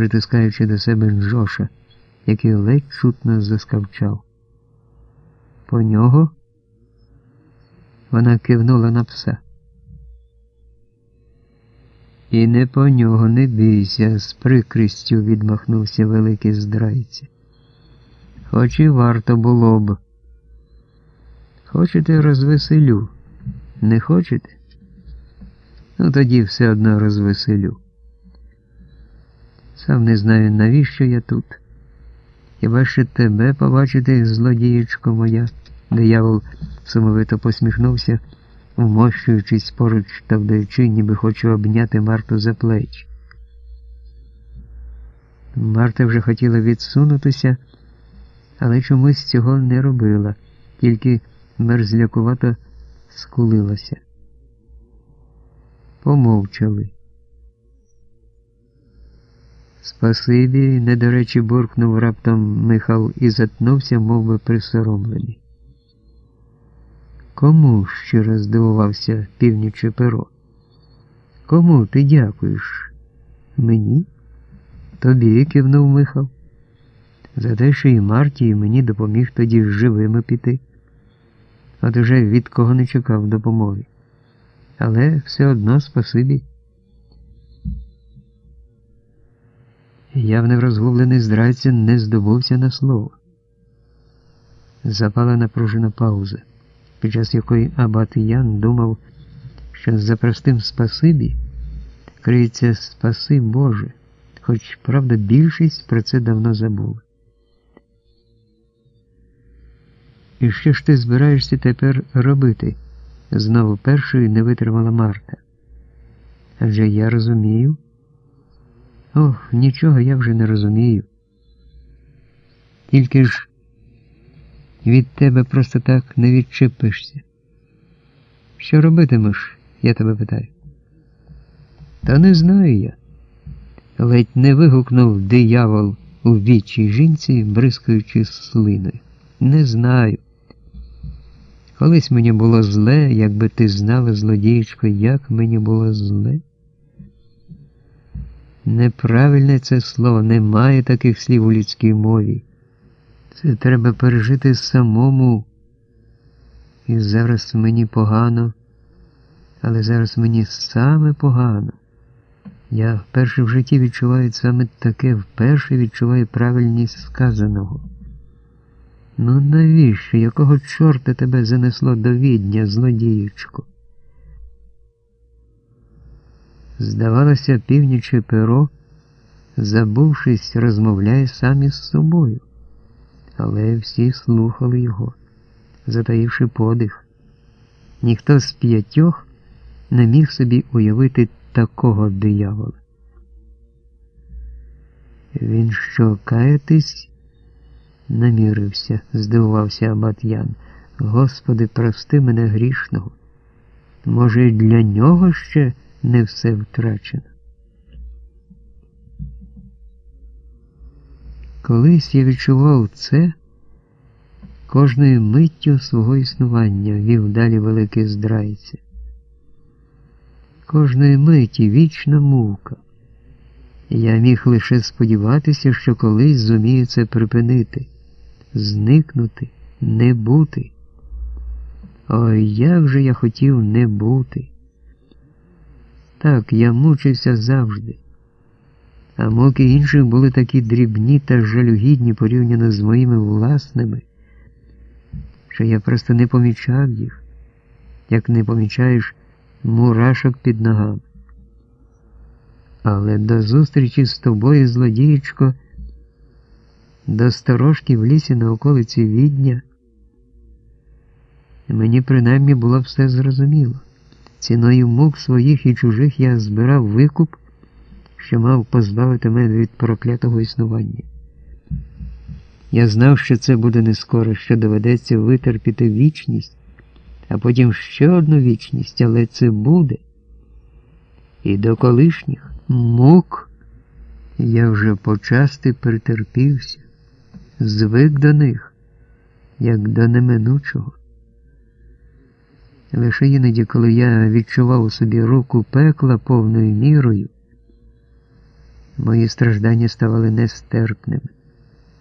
притискаючи до себе Джоша, який ледь чутно заскавчав. По нього вона кивнула на пса. І не по нього не бійся, з прикрістю відмахнувся великий здрайці. Хоч і варто було б. Хочете розвеселю? Не хочете? Ну тоді все одно розвеселю. Сам не знаю, навіщо я тут. Хіба ще тебе побачити, злодієчко моя? Диявол сумовито посміхнувся, вмощуючись поруч та вдаючи, ніби хочу обняти Марту за плечі. Марта вже хотіла відсунутися, але чомусь цього не робила, тільки мерзлякувато скулилася. Помовчали. Спасибі, не до речі, буркнув раптом Михал і затнувся, мов би присоромлений. Кому щиро здивувався північе перо? Кому ти дякуєш? Мені? Тобі кивнув Михал. За те, що і Марті, і мені допоміг тоді живими піти. От уже від кого не чекав допомоги. Але все одно спасибі. Явно розгублений здрайця не здобувся на слово. Запала напружена пауза, під час якої Абат Ян думав, що за простим спасибі криється спаси Боже, хоч, правда, більшість про це давно забула. І що ж ти збираєшся тепер робити? Знову першою не витримала Марта. Адже я розумію. Ох, нічого я вже не розумію. Тільки ж від тебе просто так не відчепишся. Що робитимеш, я тебе питаю? Та не знаю я. Ледь не вигукнув диявол у вічій жінці, бризкаючи слиною. Не знаю. Колись мені було зле, якби ти знала, злодієчко, як мені було зле. Неправильне це слово, немає таких слів у людській мові. Це треба пережити самому. І зараз мені погано, але зараз мені саме погано. Я вперше в житті відчуваю саме таке, вперше відчуваю правильність сказаного. Ну навіщо? Якого чорта тебе занесло до відня, злодіючко? Здавалося, північе перо, забувшись, розмовляє сам із собою, але всі слухали його, затаївши подих. Ніхто з п'ятьох не міг собі уявити такого диявола. Він що, каятись? намірився, здивувався Абат Ян. Господи, прости мене грішного. Може, для нього ще не все втрачено. Колись я відчував це кожною миттю свого існування вів далі великий здрайця. Кожної миті вічна мука. Я міг лише сподіватися, що колись зумію це припинити зникнути, не бути. Ой, як же я хотів не бути. Так, я мучився завжди, а муки інших були такі дрібні та жалюгідні порівняно з моїми власними, що я просто не помічав їх, як не помічаєш мурашок під ногами. Але до зустрічі з тобою, злодієчко, до сторожки в лісі на околиці відня. Мені принаймні було все зрозуміло. Ціною мук своїх і чужих я збирав викуп, що мав позбавити мене від проклятого існування. Я знав, що це буде не скоро, що доведеться витерпіти вічність, а потім ще одну вічність, але це буде. І до колишніх мук я вже почасти притерпівся звик до них, як до неминучого. Лише іноді, коли я відчував у собі руку пекла повною мірою, Мої страждання ставали нестерпними.